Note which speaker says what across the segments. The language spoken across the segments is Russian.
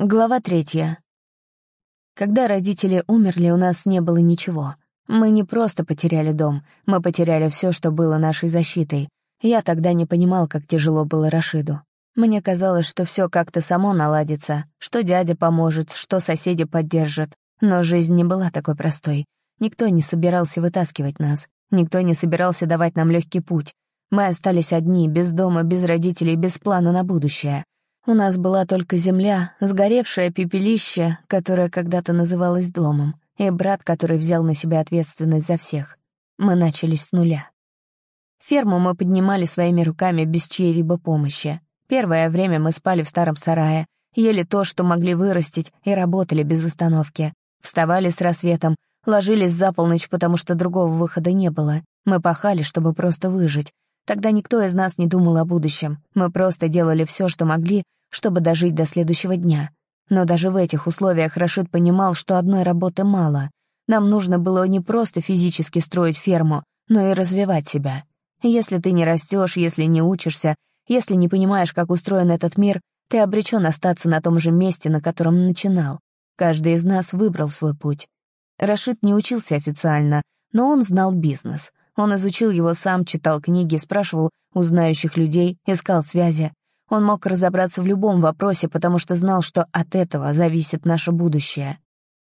Speaker 1: Глава третья. Когда родители умерли, у нас не было ничего. Мы не просто потеряли дом, мы потеряли все, что было нашей защитой. Я тогда не понимал, как тяжело было Рашиду. Мне казалось, что все как-то само наладится, что дядя поможет, что соседи поддержат. Но жизнь не была такой простой. Никто не собирался вытаскивать нас, никто не собирался давать нам легкий путь. Мы остались одни, без дома, без родителей, без плана на будущее. У нас была только земля, сгоревшее пепелище, которое когда-то называлось домом, и брат, который взял на себя ответственность за всех. Мы начали с нуля. Ферму мы поднимали своими руками без чьей-либо помощи. Первое время мы спали в старом сарае, ели то, что могли вырастить, и работали без остановки. Вставали с рассветом, ложились за полночь, потому что другого выхода не было. Мы пахали, чтобы просто выжить. Тогда никто из нас не думал о будущем. Мы просто делали все, что могли, чтобы дожить до следующего дня. Но даже в этих условиях Рашид понимал, что одной работы мало. Нам нужно было не просто физически строить ферму, но и развивать себя. Если ты не растешь, если не учишься, если не понимаешь, как устроен этот мир, ты обречен остаться на том же месте, на котором начинал. Каждый из нас выбрал свой путь. Рашид не учился официально, но он знал бизнес. Он изучил его сам, читал книги, спрашивал у знающих людей, искал связи. Он мог разобраться в любом вопросе, потому что знал, что от этого зависит наше будущее.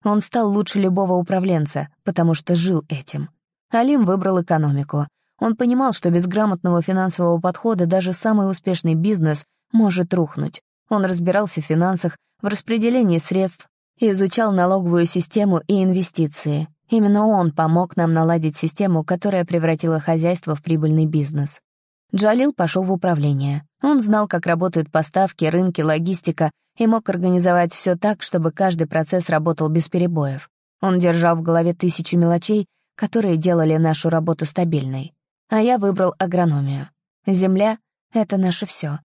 Speaker 1: Он стал лучше любого управленца, потому что жил этим. Алим выбрал экономику. Он понимал, что без грамотного финансового подхода даже самый успешный бизнес может рухнуть. Он разбирался в финансах, в распределении средств, изучал налоговую систему и инвестиции. Именно он помог нам наладить систему, которая превратила хозяйство в прибыльный бизнес. Джалил пошел в управление. Он знал, как работают поставки, рынки, логистика и мог организовать все так, чтобы каждый процесс работал без перебоев. Он держал в голове тысячи мелочей, которые делали нашу работу стабильной. А я выбрал агрономию. Земля — это наше все.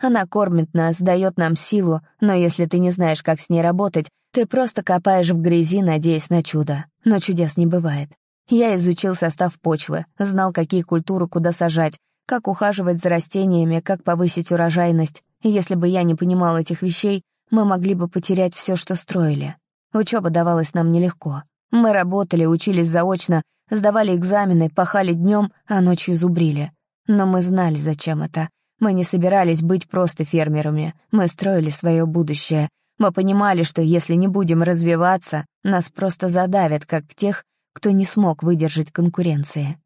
Speaker 1: Она кормит нас, дает нам силу, но если ты не знаешь, как с ней работать, ты просто копаешь в грязи, надеясь на чудо. Но чудес не бывает. Я изучил состав почвы, знал, какие культуры куда сажать, как ухаживать за растениями, как повысить урожайность. Если бы я не понимал этих вещей, мы могли бы потерять все, что строили. Учеба давалась нам нелегко. Мы работали, учились заочно, сдавали экзамены, пахали днем, а ночью зубрили. Но мы знали, зачем это. Мы не собирались быть просто фермерами. Мы строили свое будущее. Мы понимали, что если не будем развиваться, нас просто задавят, как тех, кто не смог выдержать конкуренции.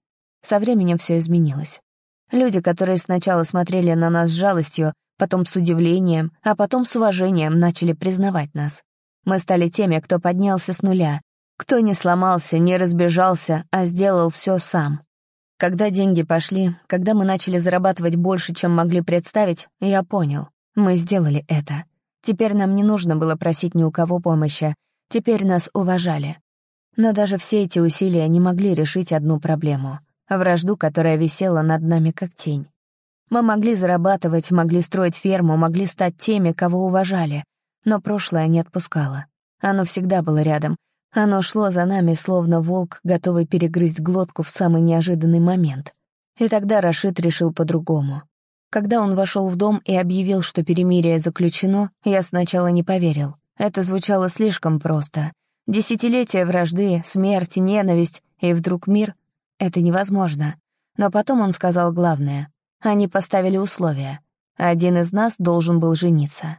Speaker 1: Со временем все изменилось. Люди, которые сначала смотрели на нас с жалостью, потом с удивлением, а потом с уважением начали признавать нас. Мы стали теми, кто поднялся с нуля, кто не сломался, не разбежался, а сделал все сам. Когда деньги пошли, когда мы начали зарабатывать больше, чем могли представить, я понял, мы сделали это. Теперь нам не нужно было просить ни у кого помощи, теперь нас уважали. Но даже все эти усилия не могли решить одну проблему вражду, которая висела над нами как тень. Мы могли зарабатывать, могли строить ферму, могли стать теми, кого уважали, но прошлое не отпускало. Оно всегда было рядом. Оно шло за нами, словно волк, готовый перегрызть глотку в самый неожиданный момент. И тогда Рашид решил по-другому. Когда он вошел в дом и объявил, что перемирие заключено, я сначала не поверил. Это звучало слишком просто. Десятилетия вражды, смерть, ненависть, и вдруг мир это невозможно. Но потом он сказал главное. Они поставили условия. Один из нас должен был жениться.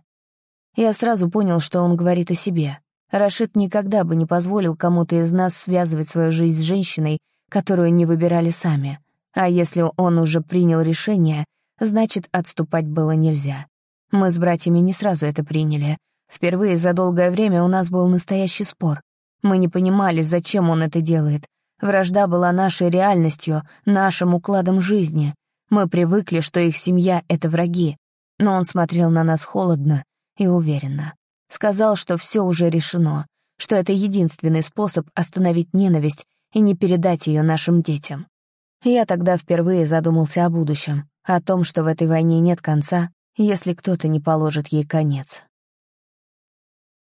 Speaker 1: Я сразу понял, что он говорит о себе. Рашид никогда бы не позволил кому-то из нас связывать свою жизнь с женщиной, которую не выбирали сами. А если он уже принял решение, значит, отступать было нельзя. Мы с братьями не сразу это приняли. Впервые за долгое время у нас был настоящий спор. Мы не понимали, зачем он это делает, Вражда была нашей реальностью, нашим укладом жизни. Мы привыкли, что их семья — это враги. Но он смотрел на нас холодно и уверенно. Сказал, что все уже решено, что это единственный способ остановить ненависть и не передать ее нашим детям. Я тогда впервые задумался о будущем, о том, что в этой войне нет конца, если кто-то не положит ей конец.